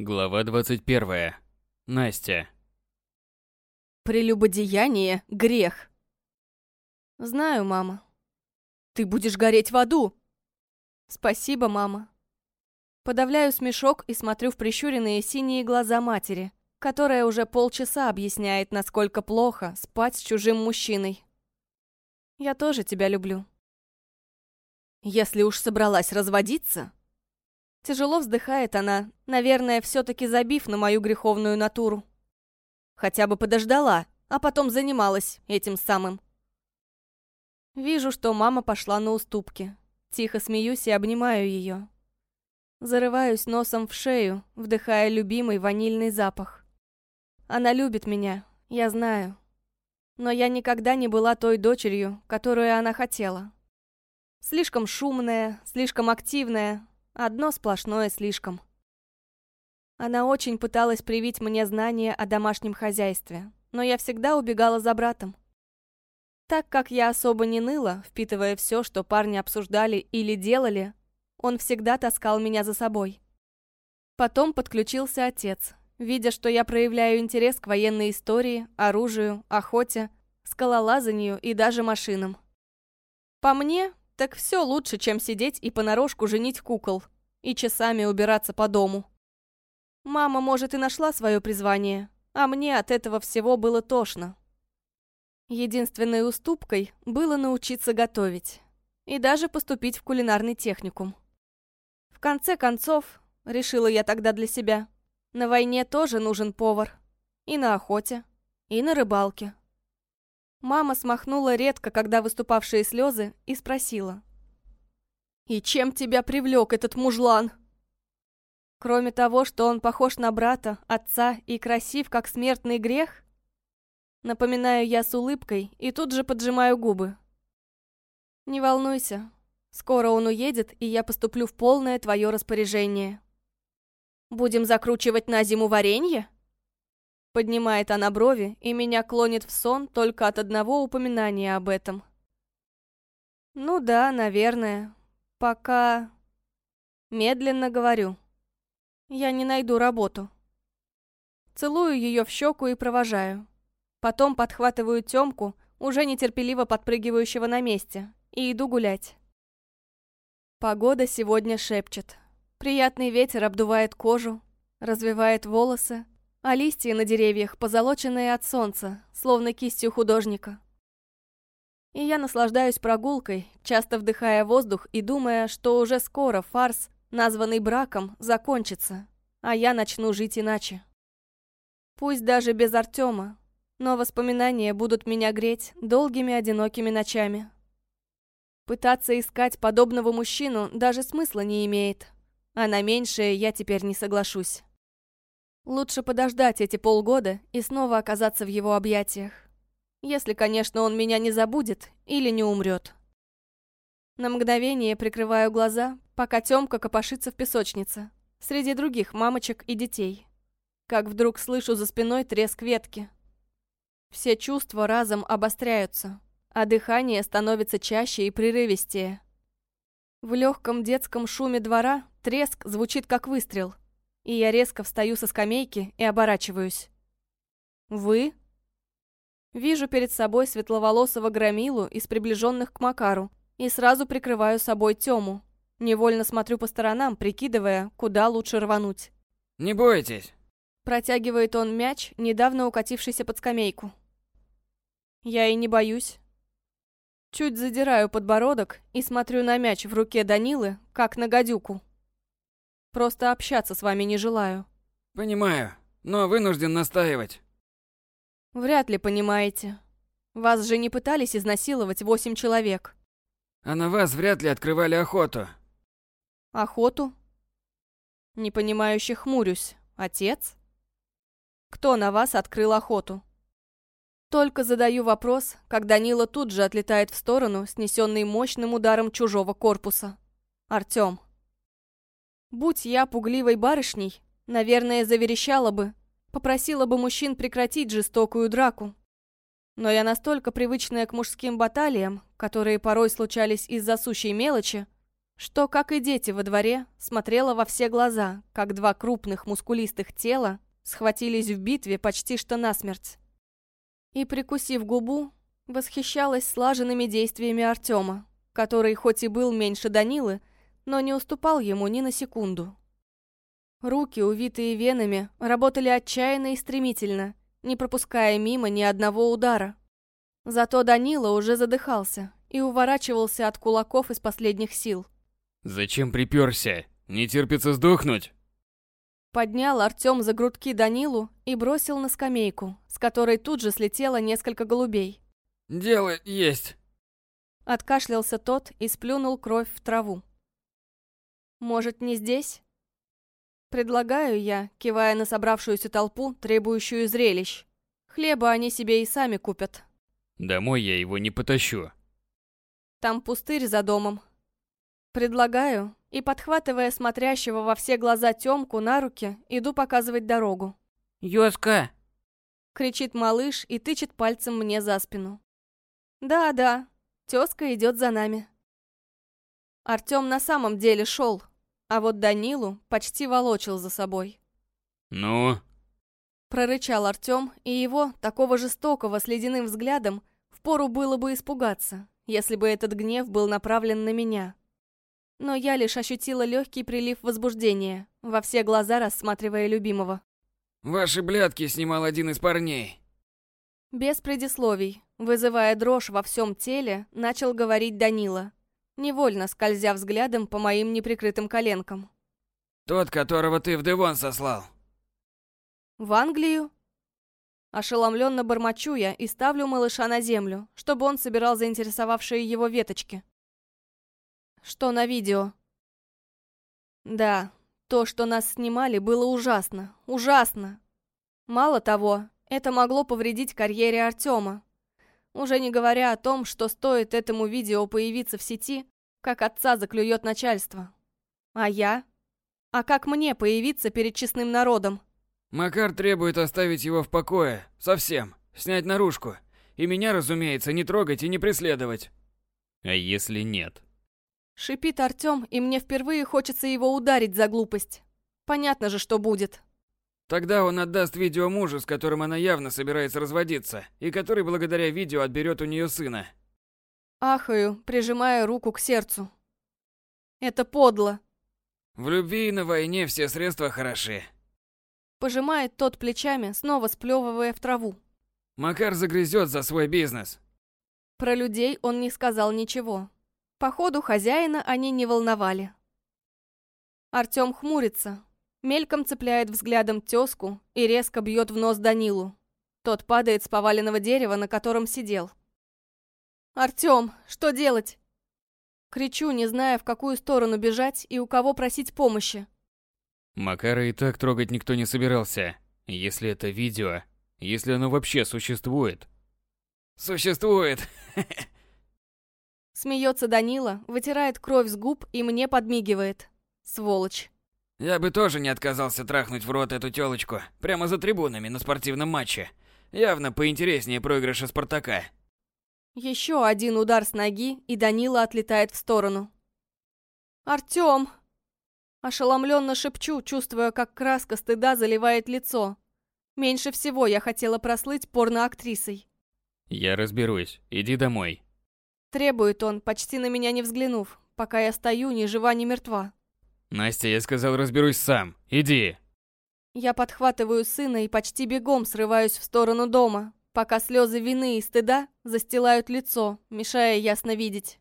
Глава 21. Настя. Прелюбодеяние — грех. Знаю, мама. Ты будешь гореть в аду. Спасибо, мама. Подавляю смешок и смотрю в прищуренные синие глаза матери, которая уже полчаса объясняет, насколько плохо спать с чужим мужчиной. Я тоже тебя люблю. Если уж собралась разводиться... Тяжело вздыхает она, наверное, все-таки забив на мою греховную натуру. Хотя бы подождала, а потом занималась этим самым. Вижу, что мама пошла на уступки. Тихо смеюсь и обнимаю ее. Зарываюсь носом в шею, вдыхая любимый ванильный запах. Она любит меня, я знаю. Но я никогда не была той дочерью, которую она хотела. Слишком шумная, слишком активная, одно сплошное слишком. Она очень пыталась привить мне знания о домашнем хозяйстве, но я всегда убегала за братом. Так как я особо не ныла, впитывая все, что парни обсуждали или делали, он всегда таскал меня за собой. Потом подключился отец, видя, что я проявляю интерес к военной истории, оружию, охоте, скалолазанию и даже машинам. По мне, так все лучше, чем сидеть и понарошку женить кукол и часами убираться по дому. Мама, может, и нашла свое призвание, а мне от этого всего было тошно. Единственной уступкой было научиться готовить и даже поступить в кулинарный техникум. В конце концов, решила я тогда для себя, на войне тоже нужен повар. И на охоте, и на рыбалке. Мама смахнула редко, когда выступавшие слезы, и спросила. «И чем тебя привлек этот мужлан?» Кроме того, что он похож на брата, отца и красив, как смертный грех? Напоминаю я с улыбкой и тут же поджимаю губы. Не волнуйся, скоро он уедет, и я поступлю в полное твое распоряжение. Будем закручивать на зиму варенье? Поднимает она брови, и меня клонит в сон только от одного упоминания об этом. Ну да, наверное. Пока... Медленно говорю. Я не найду работу. Целую ее в щеку и провожаю. Потом подхватываю Тёмку, уже нетерпеливо подпрыгивающего на месте, и иду гулять. Погода сегодня шепчет. Приятный ветер обдувает кожу, развивает волосы, а листья на деревьях позолоченные от солнца, словно кистью художника. И я наслаждаюсь прогулкой, часто вдыхая воздух и думая, что уже скоро фарс, названный браком, закончится, а я начну жить иначе. Пусть даже без Артема, но воспоминания будут меня греть долгими одинокими ночами. Пытаться искать подобного мужчину даже смысла не имеет, а на меньшее я теперь не соглашусь. Лучше подождать эти полгода и снова оказаться в его объятиях. Если, конечно, он меня не забудет или не умрет. На мгновение прикрываю глаза, пока Тёмка копошится в песочнице, среди других мамочек и детей. Как вдруг слышу за спиной треск ветки. Все чувства разом обостряются, а дыхание становится чаще и прерывистее. В легком детском шуме двора треск звучит как выстрел — и я резко встаю со скамейки и оборачиваюсь. «Вы?» Вижу перед собой светловолосого громилу из приближенных к Макару и сразу прикрываю собой Тему. Невольно смотрю по сторонам, прикидывая, куда лучше рвануть. «Не бойтесь!» Протягивает он мяч, недавно укатившийся под скамейку. Я и не боюсь. Чуть задираю подбородок и смотрю на мяч в руке Данилы, как на гадюку. Просто общаться с вами не желаю. Понимаю, но вынужден настаивать. Вряд ли понимаете. Вас же не пытались изнасиловать восемь человек. А на вас вряд ли открывали охоту. Охоту? Непонимающе хмурюсь. Отец? Кто на вас открыл охоту? Только задаю вопрос, как Данила тут же отлетает в сторону, снесенный мощным ударом чужого корпуса. Артём. Будь я пугливой барышней, наверное, заверещала бы, попросила бы мужчин прекратить жестокую драку. Но я настолько привычная к мужским баталиям, которые порой случались из-за сущей мелочи, что, как и дети во дворе, смотрела во все глаза, как два крупных мускулистых тела схватились в битве почти что насмерть. И, прикусив губу, восхищалась слаженными действиями Артема, который хоть и был меньше Данилы, но не уступал ему ни на секунду. Руки, увитые венами, работали отчаянно и стремительно, не пропуская мимо ни одного удара. Зато Данила уже задыхался и уворачивался от кулаков из последних сил. «Зачем приперся? Не терпится сдохнуть?» Поднял Артем за грудки Данилу и бросил на скамейку, с которой тут же слетело несколько голубей. «Дело есть!» Откашлялся тот и сплюнул кровь в траву. «Может, не здесь?» Предлагаю я, кивая на собравшуюся толпу, требующую зрелищ. Хлеба они себе и сами купят. Домой я его не потащу. Там пустырь за домом. Предлагаю, и, подхватывая смотрящего во все глаза Тёмку на руки, иду показывать дорогу. «Ёзка!» — кричит малыш и тычет пальцем мне за спину. «Да-да, тёзка идет за нами». Артём на самом деле шел, а вот Данилу почти волочил за собой. «Ну?» Прорычал Артём, и его, такого жестокого, с ледяным взглядом, впору было бы испугаться, если бы этот гнев был направлен на меня. Но я лишь ощутила легкий прилив возбуждения, во все глаза рассматривая любимого. «Ваши блядки снимал один из парней». Без предисловий, вызывая дрожь во всем теле, начал говорить Данила, невольно скользя взглядом по моим неприкрытым коленкам. «Тот, которого ты в Девон сослал». «В Англию?» Ошеломленно бормочу я и ставлю малыша на землю, чтобы он собирал заинтересовавшие его веточки. Что на видео? Да, то, что нас снимали, было ужасно. Ужасно. Мало того, это могло повредить карьере Артема. Уже не говоря о том, что стоит этому видео появиться в сети, как отца заклюет начальство. А я? А как мне появиться перед честным народом? Макар требует оставить его в покое. Совсем. Снять наружку. И меня, разумеется, не трогать и не преследовать. А если нет? Шипит Артём, и мне впервые хочется его ударить за глупость. Понятно же, что будет. Тогда он отдаст видео мужу, с которым она явно собирается разводиться, и который благодаря видео отберет у нее сына. Ахаю, прижимая руку к сердцу. Это подло. В любви и на войне все средства хороши. Пожимает тот плечами, снова сплевывая в траву. Макар загрызет за свой бизнес. Про людей он не сказал ничего. Походу, хозяина они не волновали. Артём хмурится, мельком цепляет взглядом тёзку и резко бьет в нос Данилу. Тот падает с поваленного дерева, на котором сидел. «Артём, что делать?» Кричу, не зная, в какую сторону бежать и у кого просить помощи. Макара и так трогать никто не собирался. Если это видео, если оно вообще существует. Существует! Смеется Данила, вытирает кровь с губ и мне подмигивает. Сволочь. Я бы тоже не отказался трахнуть в рот эту тёлочку, прямо за трибунами на спортивном матче. Явно поинтереснее проигрыша Спартака. Еще один удар с ноги, и Данила отлетает в сторону. «Артём!» Ошеломленно шепчу, чувствуя, как краска стыда заливает лицо. Меньше всего я хотела прослыть порноактрисой. «Я разберусь. Иди домой». Требует он, почти на меня не взглянув, пока я стою ни жива, ни мертва. Настя, я сказал, разберусь сам. Иди. Я подхватываю сына и почти бегом срываюсь в сторону дома, пока слезы вины и стыда застилают лицо, мешая ясно видеть.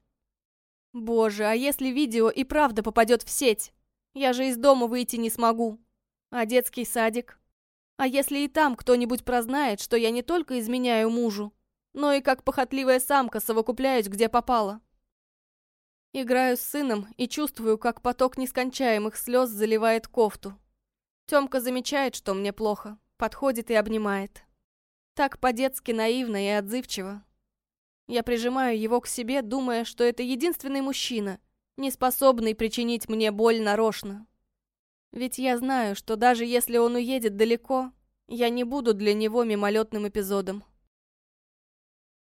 Боже, а если видео и правда попадет в сеть? Я же из дома выйти не смогу. А детский садик? А если и там кто-нибудь прознает, что я не только изменяю мужу, но и как похотливая самка совокупляюсь, где попало. Играю с сыном и чувствую, как поток нескончаемых слез заливает кофту. Тёмка замечает, что мне плохо, подходит и обнимает. Так по-детски наивно и отзывчиво. Я прижимаю его к себе, думая, что это единственный мужчина, не способный причинить мне боль нарочно. Ведь я знаю, что даже если он уедет далеко, я не буду для него мимолетным эпизодом.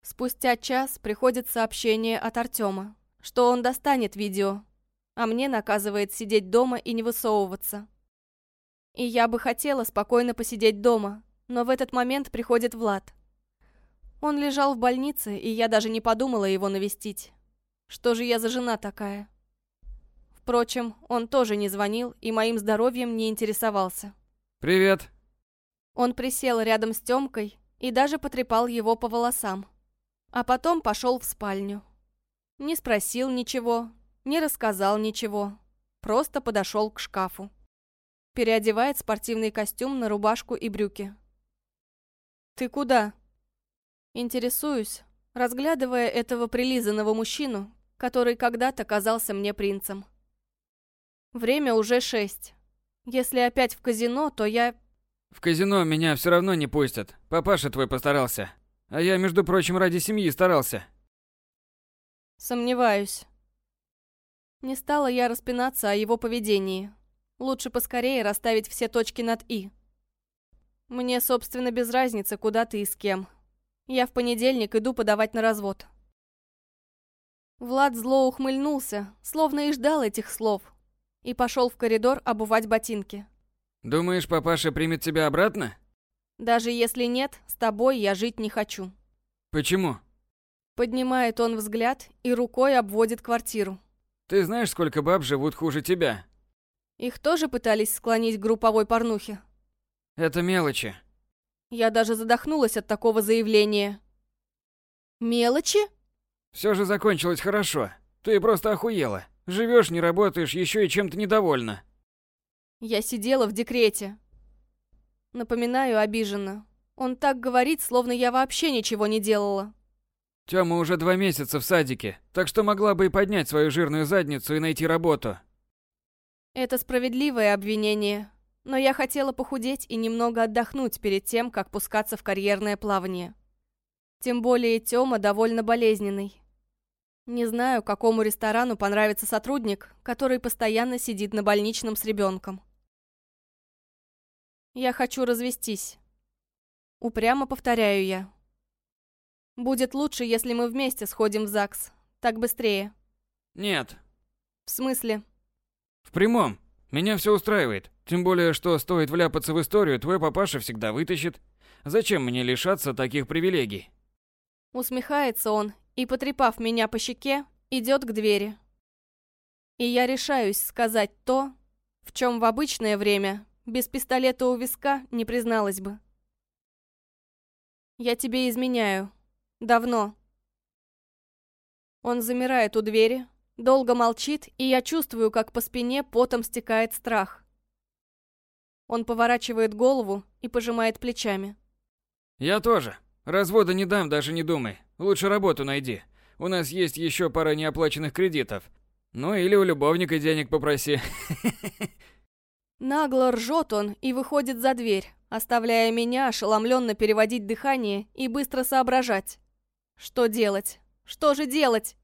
Спустя час приходит сообщение от Артема, что он достанет видео. а мне наказывает сидеть дома и не высовываться. И я бы хотела спокойно посидеть дома, но в этот момент приходит Влад. Он лежал в больнице, и я даже не подумала его навестить. Что же я за жена такая? Впрочем, он тоже не звонил и моим здоровьем не интересовался. «Привет!» Он присел рядом с Тёмкой и даже потрепал его по волосам. А потом пошел в спальню. Не спросил ничего, не рассказал ничего. Просто подошел к шкафу. Переодевает спортивный костюм на рубашку и брюки. «Ты куда?» Интересуюсь, разглядывая этого прилизанного мужчину, который когда-то казался мне принцем. Время уже шесть. Если опять в казино, то я... В казино меня все равно не пустят. Папаша твой постарался. А я, между прочим, ради семьи старался. Сомневаюсь. Не стала я распинаться о его поведении. Лучше поскорее расставить все точки над «и». Мне, собственно, без разницы, куда ты и с кем. Я в понедельник иду подавать на развод. Влад зло ухмыльнулся, словно и ждал этих слов, и пошел в коридор обувать ботинки. Думаешь, папаша примет тебя обратно? Даже если нет, с тобой я жить не хочу. Почему? Поднимает он взгляд и рукой обводит квартиру. Ты знаешь, сколько баб живут хуже тебя? Их тоже пытались склонить к групповой порнухе? Это мелочи. Я даже задохнулась от такого заявления. Мелочи? Все же закончилось хорошо. Ты просто охуела. Живешь, не работаешь, еще и чем-то недовольна. Я сидела в декрете. Напоминаю обиженно. Он так говорит, словно я вообще ничего не делала. Тёма уже два месяца в садике, так что могла бы и поднять свою жирную задницу и найти работу. Это справедливое обвинение. Но я хотела похудеть и немного отдохнуть перед тем, как пускаться в карьерное плавание. Тем более Тёма довольно болезненный. Не знаю, какому ресторану понравится сотрудник, который постоянно сидит на больничном с ребенком. Я хочу развестись. Упрямо повторяю я. Будет лучше, если мы вместе сходим в ЗАГС. Так быстрее. Нет. В смысле? В прямом. Меня все устраивает. Тем более, что стоит вляпаться в историю, твой папаша всегда вытащит. Зачем мне лишаться таких привилегий? Усмехается он и, потрепав меня по щеке, идет к двери. И я решаюсь сказать то, в чем в обычное время без пистолета у виска не призналась бы. Я тебе изменяю. Давно. Он замирает у двери, Долго молчит, и я чувствую, как по спине потом стекает страх. Он поворачивает голову и пожимает плечами. «Я тоже. Развода не дам, даже не думай. Лучше работу найди. У нас есть еще пара неоплаченных кредитов. Ну или у любовника денег попроси». Нагло ржет он и выходит за дверь, оставляя меня ошеломленно переводить дыхание и быстро соображать. Что делать? Что же делать?